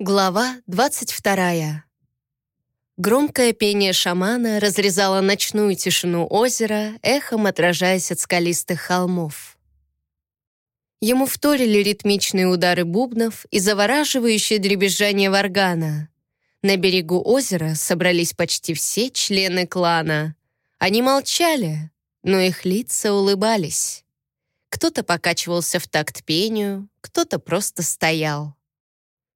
Глава 22. Громкое пение шамана разрезало ночную тишину озера, эхом отражаясь от скалистых холмов. Ему вторили ритмичные удары бубнов и завораживающее дребезжание варгана. На берегу озера собрались почти все члены клана. Они молчали, но их лица улыбались. Кто-то покачивался в такт пению, кто-то просто стоял.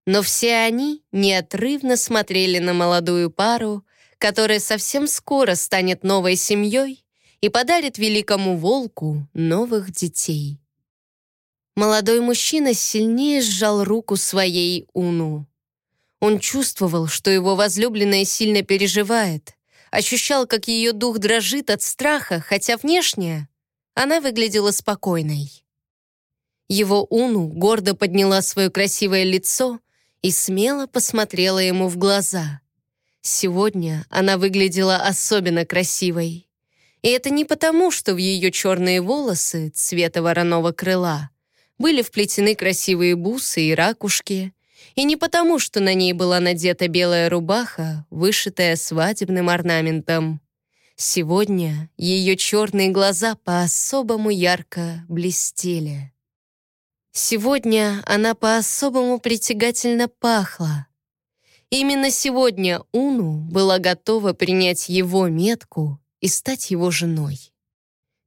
Но все они неотрывно смотрели на молодую пару, которая совсем скоро станет новой семьей и подарит великому волку новых детей. Молодой мужчина сильнее сжал руку своей Уну. Он чувствовал, что его возлюбленная сильно переживает, ощущал, как ее дух дрожит от страха, хотя внешне она выглядела спокойной. Его Уну гордо подняла свое красивое лицо — и смело посмотрела ему в глаза. Сегодня она выглядела особенно красивой. И это не потому, что в ее черные волосы цвета вороного крыла были вплетены красивые бусы и ракушки, и не потому, что на ней была надета белая рубаха, вышитая свадебным орнаментом. Сегодня ее черные глаза по-особому ярко блестели. Сегодня она по-особому притягательно пахла. Именно сегодня Уну была готова принять его метку и стать его женой.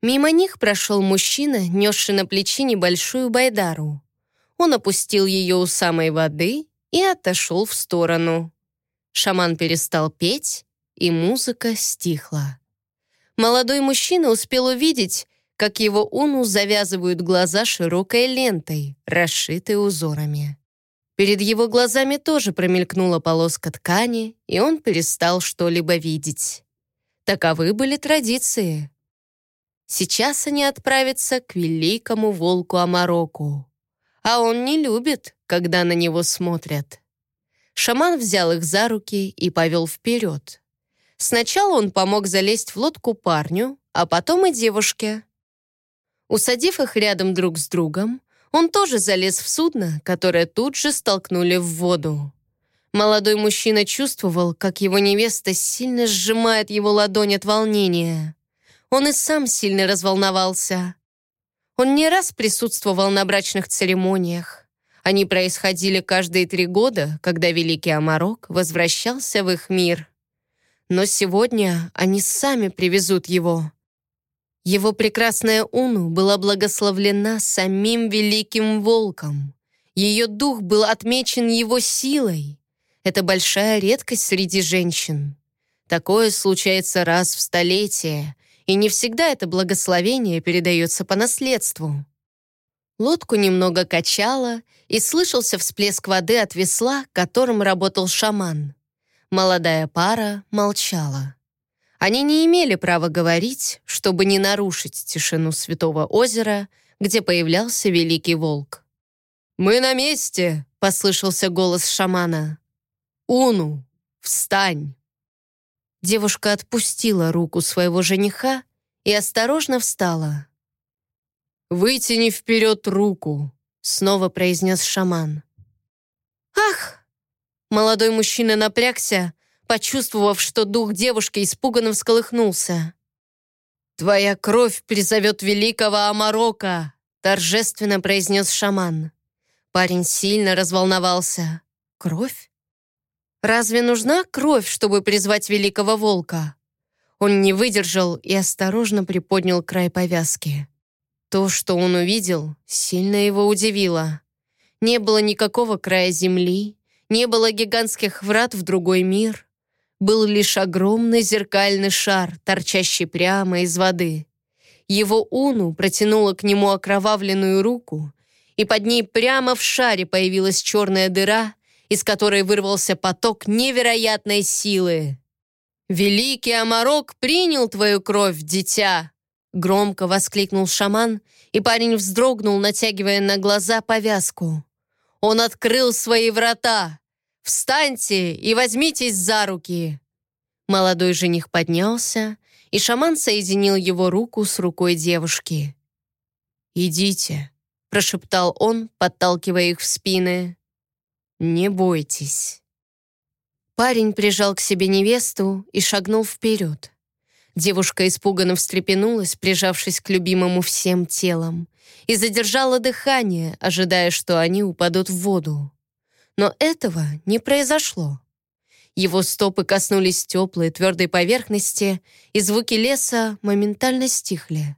Мимо них прошел мужчина, несший на плечи небольшую байдару. Он опустил ее у самой воды и отошел в сторону. Шаман перестал петь, и музыка стихла. Молодой мужчина успел увидеть, как его уну завязывают глаза широкой лентой, расшитой узорами. Перед его глазами тоже промелькнула полоска ткани, и он перестал что-либо видеть. Таковы были традиции. Сейчас они отправятся к великому волку Амароку. А он не любит, когда на него смотрят. Шаман взял их за руки и повел вперед. Сначала он помог залезть в лодку парню, а потом и девушке. Усадив их рядом друг с другом, он тоже залез в судно, которое тут же столкнули в воду. Молодой мужчина чувствовал, как его невеста сильно сжимает его ладонь от волнения. Он и сам сильно разволновался. Он не раз присутствовал на брачных церемониях. Они происходили каждые три года, когда Великий Амарок возвращался в их мир. Но сегодня они сами привезут его. Его прекрасная Уну была благословлена самим великим волком. Ее дух был отмечен его силой. Это большая редкость среди женщин. Такое случается раз в столетие, и не всегда это благословение передается по наследству. Лодку немного качало, и слышался всплеск воды от весла, которым работал шаман. Молодая пара молчала. Они не имели права говорить, чтобы не нарушить тишину Святого озера, где появлялся Великий Волк. «Мы на месте!» — послышался голос шамана. «Уну, встань!» Девушка отпустила руку своего жениха и осторожно встала. «Вытяни вперед руку», — снова произнес шаман. «Ах!» Молодой мужчина напрягся, почувствовав, что дух девушки испуганно всколыхнулся. «Твоя кровь призовет великого Амарока», торжественно произнес шаман. Парень сильно разволновался. «Кровь? Разве нужна кровь, чтобы призвать великого волка?» Он не выдержал и осторожно приподнял край повязки. То, что он увидел, сильно его удивило. Не было никакого края земли, не было гигантских врат в другой мир был лишь огромный зеркальный шар, торчащий прямо из воды. Его Уну протянула к нему окровавленную руку, и под ней прямо в шаре появилась черная дыра, из которой вырвался поток невероятной силы. «Великий Амарок принял твою кровь, дитя!» Громко воскликнул шаман, и парень вздрогнул, натягивая на глаза повязку. «Он открыл свои врата! «Встаньте и возьмитесь за руки!» Молодой жених поднялся, и шаман соединил его руку с рукой девушки. «Идите», — прошептал он, подталкивая их в спины. Не бойтесь». Парень прижал к себе невесту и шагнул вперед. Девушка испуганно встрепенулась, прижавшись к любимому всем телом, и задержала дыхание, ожидая, что они упадут в воду. Но этого не произошло. Его стопы коснулись теплой твердой поверхности, и звуки леса моментально стихли.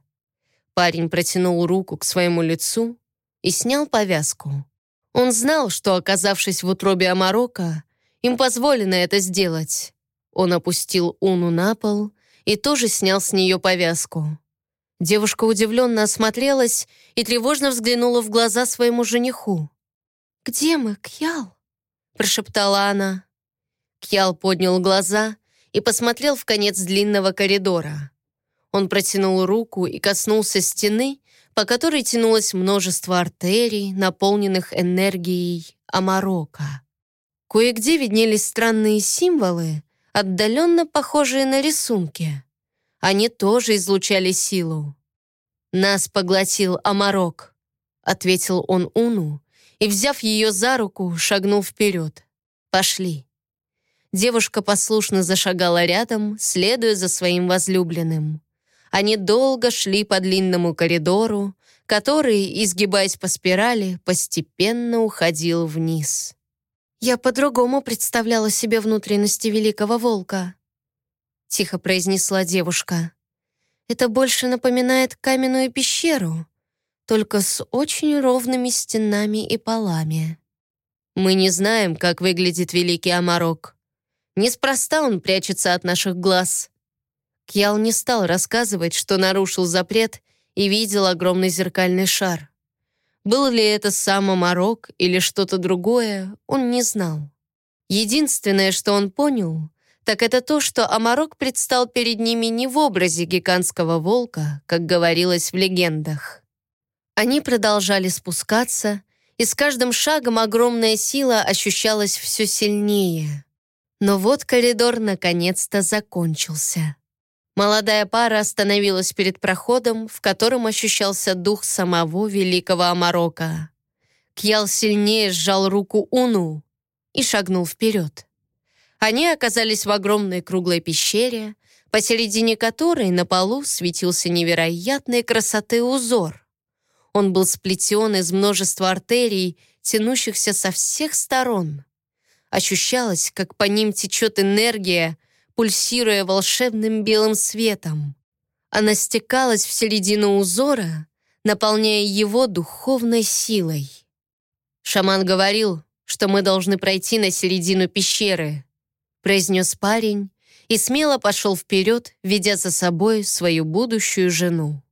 Парень протянул руку к своему лицу и снял повязку. Он знал, что, оказавшись в утробе Амарока, им позволено это сделать. Он опустил Уну на пол и тоже снял с нее повязку. Девушка удивленно осмотрелась и тревожно взглянула в глаза своему жениху. «Где мы, Кьял?» — прошептала она. Кьял поднял глаза и посмотрел в конец длинного коридора. Он протянул руку и коснулся стены, по которой тянулось множество артерий, наполненных энергией Амарока. Кое-где виднелись странные символы, отдаленно похожие на рисунки. Они тоже излучали силу. «Нас поглотил Амарок», — ответил он Уну, и, взяв ее за руку, шагнул вперед. «Пошли». Девушка послушно зашагала рядом, следуя за своим возлюбленным. Они долго шли по длинному коридору, который, изгибаясь по спирали, постепенно уходил вниз. «Я по-другому представляла себе внутренности Великого Волка», — тихо произнесла девушка. «Это больше напоминает каменную пещеру, только с очень ровными стенами и полами». «Мы не знаем, как выглядит Великий Амарок. Неспроста он прячется от наших глаз». Кьял не стал рассказывать, что нарушил запрет и видел огромный зеркальный шар. Был ли это сам Амарок или что-то другое, он не знал. Единственное, что он понял, так это то, что Амарок предстал перед ними не в образе гигантского волка, как говорилось в легендах. Они продолжали спускаться, и с каждым шагом огромная сила ощущалась все сильнее. Но вот коридор наконец-то закончился. Молодая пара остановилась перед проходом, в котором ощущался дух самого великого Амарока. Кьял сильнее сжал руку Уну и шагнул вперед. Они оказались в огромной круглой пещере, посередине которой на полу светился невероятной красоты узор. Он был сплетен из множества артерий, тянущихся со всех сторон. Ощущалось, как по ним течет энергия, пульсируя волшебным белым светом. Она стекалась в середину узора, наполняя его духовной силой. Шаман говорил, что мы должны пройти на середину пещеры, произнес парень и смело пошел вперед, ведя за собой свою будущую жену.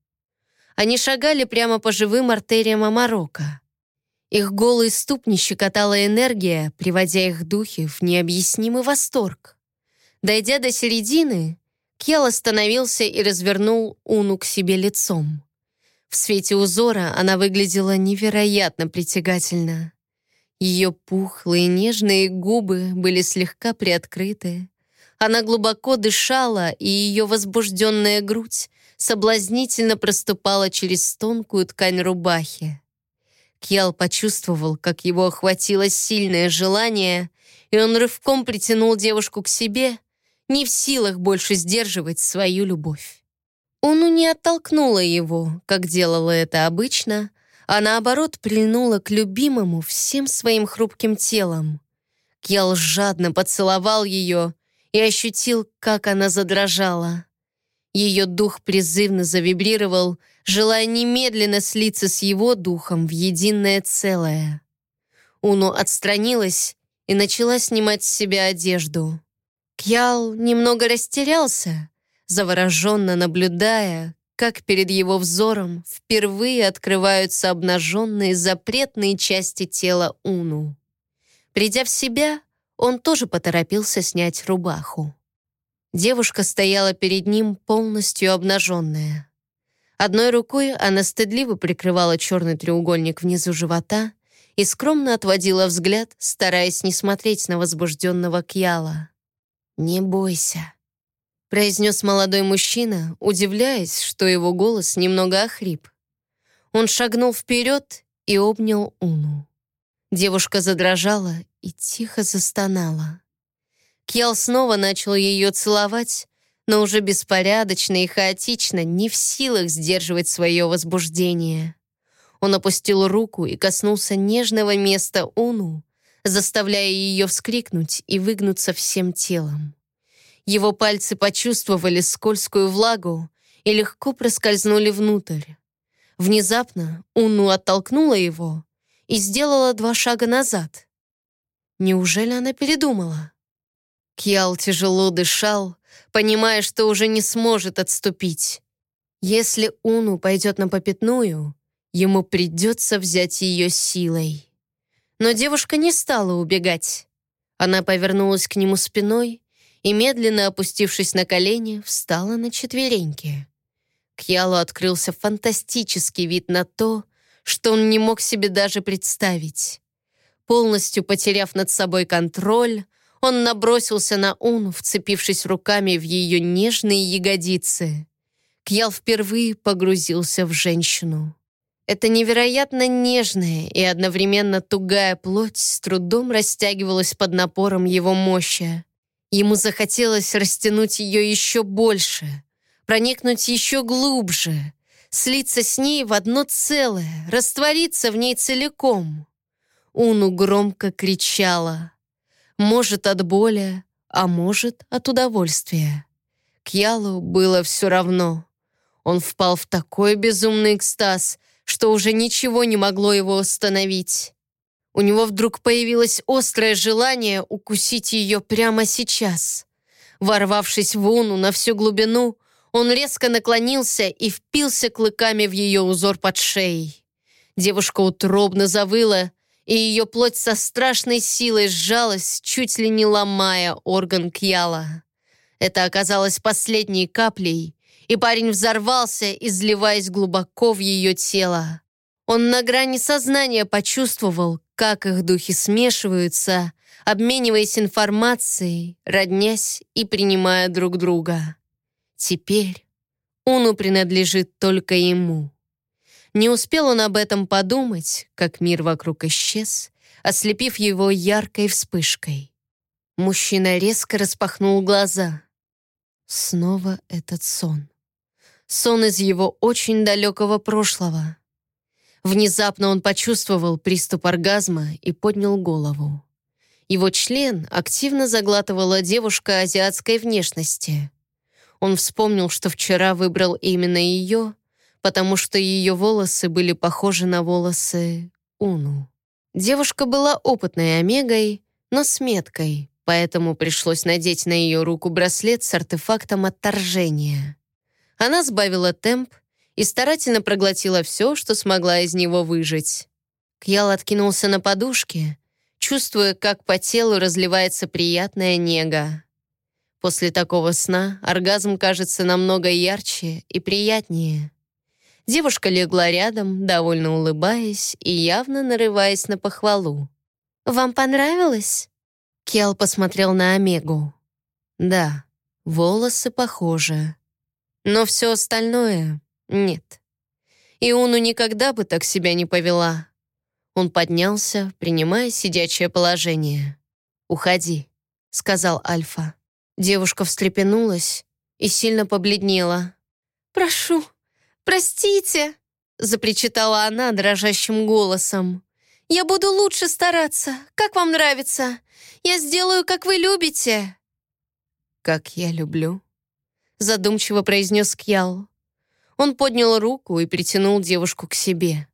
Они шагали прямо по живым артериям Амарока. Их голые ступни щекотала энергия, приводя их духи в необъяснимый восторг. Дойдя до середины, Кел остановился и развернул Уну к себе лицом. В свете узора она выглядела невероятно притягательно. Ее пухлые нежные губы были слегка приоткрыты. Она глубоко дышала, и ее возбужденная грудь соблазнительно проступала через тонкую ткань рубахи. Кьял почувствовал, как его охватило сильное желание, и он рывком притянул девушку к себе, не в силах больше сдерживать свою любовь. Уну не оттолкнула его, как делала это обычно, а наоборот прильнула к любимому всем своим хрупким телом. Кьял жадно поцеловал ее и ощутил, как она задрожала. Ее дух призывно завибрировал, желая немедленно слиться с его духом в единое целое. Уну отстранилась и начала снимать с себя одежду. Кьял немного растерялся, завороженно наблюдая, как перед его взором впервые открываются обнаженные запретные части тела Уну. Придя в себя, он тоже поторопился снять рубаху. Девушка стояла перед ним полностью обнаженная. Одной рукой она стыдливо прикрывала черный треугольник внизу живота и скромно отводила взгляд, стараясь не смотреть на возбужденного Кьяла. «Не бойся», — произнес молодой мужчина, удивляясь, что его голос немного охрип. Он шагнул вперед и обнял Уну. Девушка задрожала и тихо застонала. Кьял снова начал ее целовать, но уже беспорядочно и хаотично, не в силах сдерживать свое возбуждение. Он опустил руку и коснулся нежного места Уну, заставляя ее вскрикнуть и выгнуться всем телом. Его пальцы почувствовали скользкую влагу и легко проскользнули внутрь. Внезапно Уну оттолкнула его и сделала два шага назад. Неужели она передумала? Кьял тяжело дышал, понимая, что уже не сможет отступить. Если Уну пойдет на попятную, ему придется взять ее силой. Но девушка не стала убегать. Она повернулась к нему спиной и, медленно опустившись на колени, встала на четвереньки. Кьялу открылся фантастический вид на то, что он не мог себе даже представить. Полностью потеряв над собой контроль, он набросился на Уну, вцепившись руками в ее нежные ягодицы. Кьял впервые погрузился в женщину. Эта невероятно нежная и одновременно тугая плоть с трудом растягивалась под напором его мощи. Ему захотелось растянуть ее еще больше, проникнуть еще глубже, слиться с ней в одно целое, раствориться в ней целиком. Уну громко кричала. Может, от боли, а может, от удовольствия. Кьялу было все равно. Он впал в такой безумный экстаз, что уже ничего не могло его остановить. У него вдруг появилось острое желание укусить ее прямо сейчас. Ворвавшись в Уну на всю глубину, он резко наклонился и впился клыками в ее узор под шеей. Девушка утробно завыла, и ее плоть со страшной силой сжалась, чуть ли не ломая орган Кьяла. Это оказалось последней каплей, и парень взорвался, изливаясь глубоко в ее тело. Он на грани сознания почувствовал, как их духи смешиваются, обмениваясь информацией, роднясь и принимая друг друга. Теперь Уну принадлежит только ему. Не успел он об этом подумать, как мир вокруг исчез, ослепив его яркой вспышкой. Мужчина резко распахнул глаза. Снова этот сон. Сон из его очень далекого прошлого. Внезапно он почувствовал приступ оргазма и поднял голову. Его член активно заглатывала девушка азиатской внешности. Он вспомнил, что вчера выбрал именно ее, потому что ее волосы были похожи на волосы Уну. Девушка была опытной омегой, но с меткой, поэтому пришлось надеть на ее руку браслет с артефактом отторжения. Она сбавила темп и старательно проглотила все, что смогла из него выжить. Кьял откинулся на подушке, чувствуя, как по телу разливается приятная нега. После такого сна оргазм кажется намного ярче и приятнее. Девушка легла рядом, довольно улыбаясь и явно нарываясь на похвалу. «Вам понравилось?» Кел посмотрел на Омегу. «Да, волосы похожи. Но все остальное — нет. И Уну никогда бы так себя не повела». Он поднялся, принимая сидячее положение. «Уходи», — сказал Альфа. Девушка встрепенулась и сильно побледнела. «Прошу, простите!» — запричитала она дрожащим голосом. «Я буду лучше стараться. Как вам нравится? Я сделаю, как вы любите». «Как я люблю», — задумчиво произнес Кьял. Он поднял руку и притянул девушку к себе.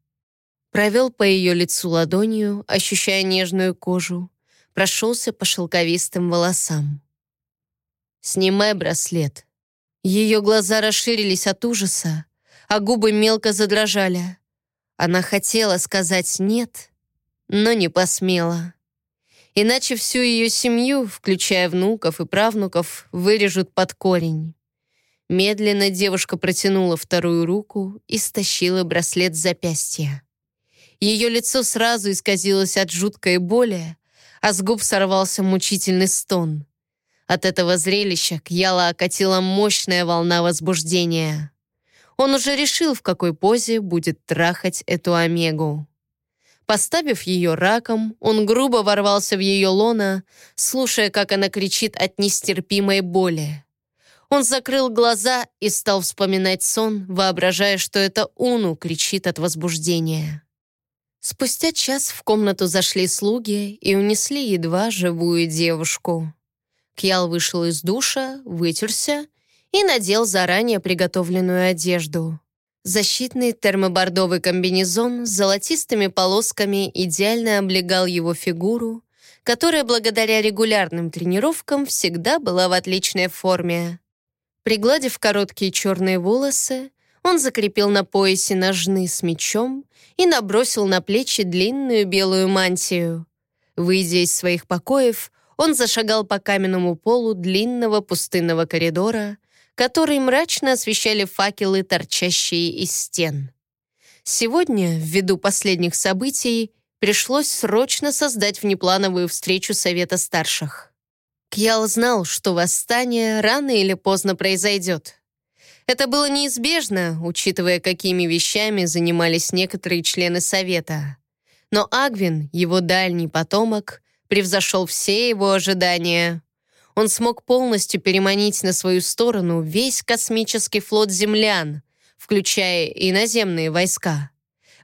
Провел по ее лицу ладонью, ощущая нежную кожу, прошелся по шелковистым волосам. «Снимай браслет». Ее глаза расширились от ужаса, а губы мелко задрожали. Она хотела сказать «нет», но не посмела. Иначе всю ее семью, включая внуков и правнуков, вырежут под корень. Медленно девушка протянула вторую руку и стащила браслет с запястья. Ее лицо сразу исказилось от жуткой боли, а с губ сорвался мучительный стон. От этого зрелища Кьяла окатила мощная волна возбуждения. Он уже решил, в какой позе будет трахать эту Омегу. Поставив ее раком, он грубо ворвался в ее лона, слушая, как она кричит от нестерпимой боли. Он закрыл глаза и стал вспоминать сон, воображая, что это Уну кричит от возбуждения. Спустя час в комнату зашли слуги и унесли едва живую девушку. Кьял вышел из душа, вытерся и надел заранее приготовленную одежду. Защитный термобордовый комбинезон с золотистыми полосками идеально облегал его фигуру, которая благодаря регулярным тренировкам всегда была в отличной форме. Пригладив короткие черные волосы, он закрепил на поясе ножны с мечом и набросил на плечи длинную белую мантию. Выйдя из своих покоев, он зашагал по каменному полу длинного пустынного коридора, который мрачно освещали факелы, торчащие из стен. Сегодня, ввиду последних событий, пришлось срочно создать внеплановую встречу Совета Старших. Кьял знал, что восстание рано или поздно произойдет. Это было неизбежно, учитывая, какими вещами занимались некоторые члены Совета. Но Агвин, его дальний потомок, превзошел все его ожидания он смог полностью переманить на свою сторону весь космический флот землян, включая и наземные войска.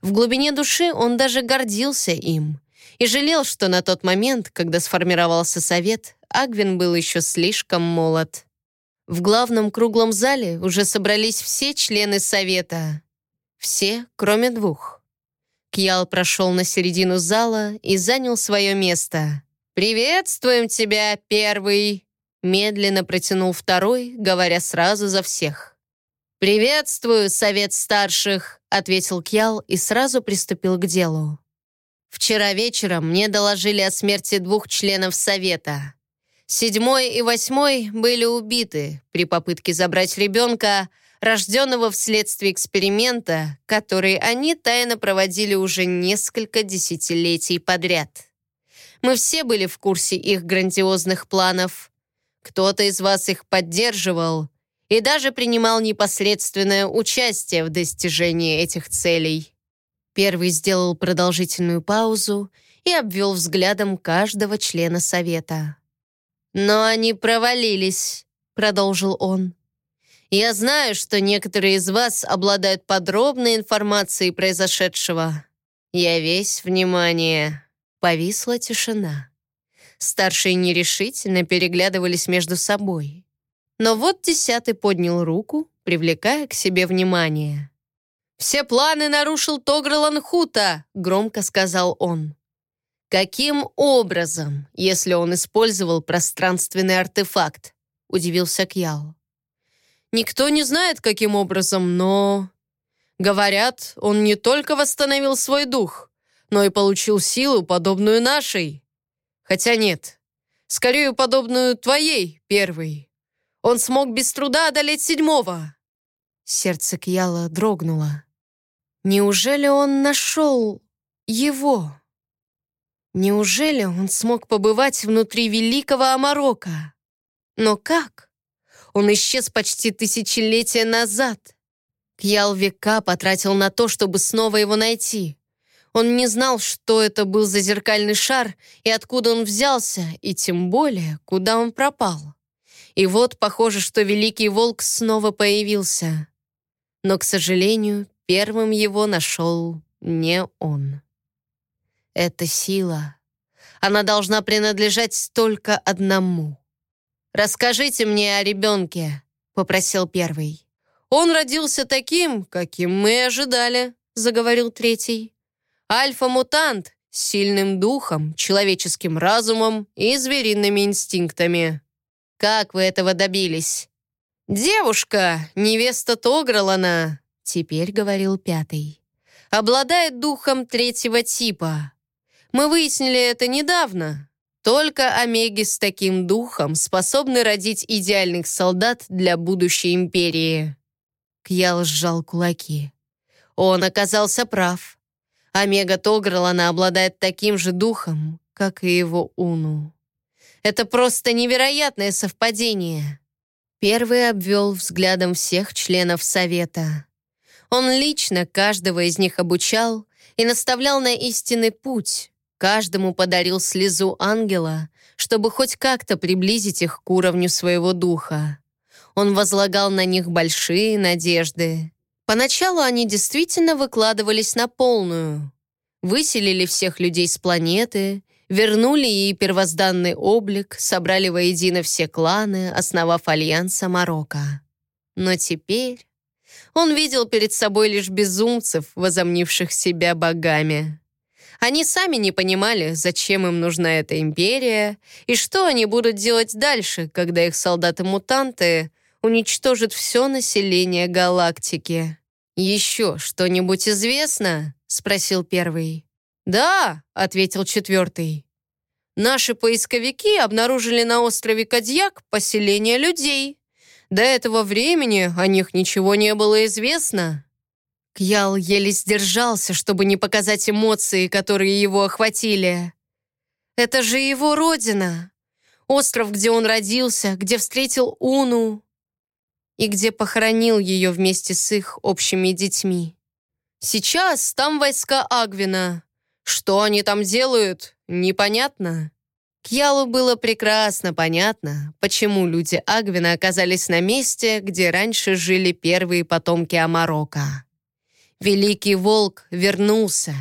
В глубине души он даже гордился им и жалел, что на тот момент, когда сформировался совет, Агвин был еще слишком молод. В главном круглом зале уже собрались все члены совета. Все, кроме двух. Кьял прошел на середину зала и занял свое место. «Приветствуем тебя, первый!» Медленно протянул второй, говоря сразу за всех. «Приветствую, совет старших!» — ответил Кьял и сразу приступил к делу. «Вчера вечером мне доложили о смерти двух членов совета. Седьмой и восьмой были убиты при попытке забрать ребенка, рожденного вследствие эксперимента, который они тайно проводили уже несколько десятилетий подряд. Мы все были в курсе их грандиозных планов. Кто-то из вас их поддерживал и даже принимал непосредственное участие в достижении этих целей. Первый сделал продолжительную паузу и обвел взглядом каждого члена совета. «Но они провалились», — продолжил он. «Я знаю, что некоторые из вас обладают подробной информацией произошедшего. Я весь внимание». Повисла тишина. Старшие нерешительно переглядывались между собой. Но вот десятый поднял руку, привлекая к себе внимание. «Все планы нарушил Тогр Ланхута», — громко сказал он. «Каким образом, если он использовал пространственный артефакт?» — удивился Кьял. «Никто не знает, каким образом, но...» «Говорят, он не только восстановил свой дух, но и получил силу, подобную нашей. Хотя нет, скорее подобную твоей, первой. Он смог без труда одолеть седьмого». Сердце Кьяла дрогнуло. «Неужели он нашел его?» Неужели он смог побывать внутри великого Амарока? Но как? Он исчез почти тысячелетия назад. Кьял века потратил на то, чтобы снова его найти. Он не знал, что это был за зеркальный шар и откуда он взялся, и тем более, куда он пропал. И вот похоже, что Великий Волк снова появился. Но, к сожалению, первым его нашел не он. Это сила. Она должна принадлежать только одному. «Расскажите мне о ребенке», — попросил первый. «Он родился таким, каким мы ожидали», — заговорил третий. Альфа-мутант с сильным духом, человеческим разумом и звериными инстинктами. Как вы этого добились? Девушка, невеста Тогралана, теперь говорил пятый, обладает духом третьего типа. Мы выяснили это недавно. Только омеги с таким духом способны родить идеальных солдат для будущей империи. Кьял сжал кулаки. Он оказался прав. Омега Тогралана обладает таким же духом, как и его Уну. Это просто невероятное совпадение. Первый обвел взглядом всех членов Совета. Он лично каждого из них обучал и наставлял на истинный путь. Каждому подарил слезу ангела, чтобы хоть как-то приблизить их к уровню своего духа. Он возлагал на них большие надежды. Поначалу они действительно выкладывались на полную. Выселили всех людей с планеты, вернули ей первозданный облик, собрали воедино все кланы, основав альянса Марокко. Но теперь он видел перед собой лишь безумцев, возомнивших себя богами. Они сами не понимали, зачем им нужна эта империя и что они будут делать дальше, когда их солдаты-мутанты уничтожат все население галактики. «Еще что-нибудь известно?» — спросил первый. «Да», — ответил четвертый. «Наши поисковики обнаружили на острове Кадьяк поселение людей. До этого времени о них ничего не было известно». Кьял еле сдержался, чтобы не показать эмоции, которые его охватили. «Это же его родина! Остров, где он родился, где встретил Уну и где похоронил ее вместе с их общими детьми. Сейчас там войска Агвина. Что они там делают, непонятно». Кьялу было прекрасно понятно, почему люди Агвина оказались на месте, где раньше жили первые потомки Амарока. Великий волк вернулся.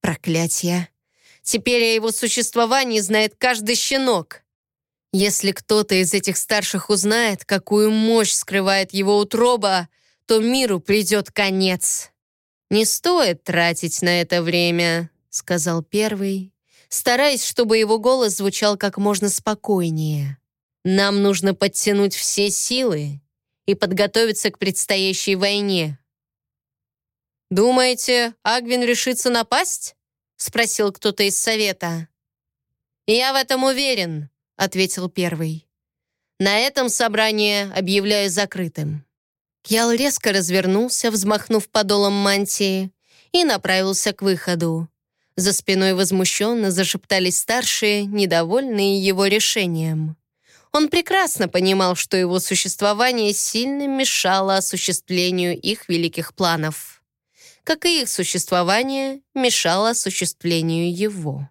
Проклятье. Теперь о его существовании знает каждый щенок. Если кто-то из этих старших узнает, какую мощь скрывает его утроба, то миру придет конец. «Не стоит тратить на это время», — сказал первый, стараясь, чтобы его голос звучал как можно спокойнее. «Нам нужно подтянуть все силы и подготовиться к предстоящей войне. «Думаете, Агвин решится напасть?» — спросил кто-то из совета. «Я в этом уверен», — ответил первый. «На этом собрание объявляю закрытым». Кьял резко развернулся, взмахнув подолом мантии, и направился к выходу. За спиной возмущенно зашептались старшие, недовольные его решением. Он прекрасно понимал, что его существование сильно мешало осуществлению их великих планов как и их существование мешало осуществлению его.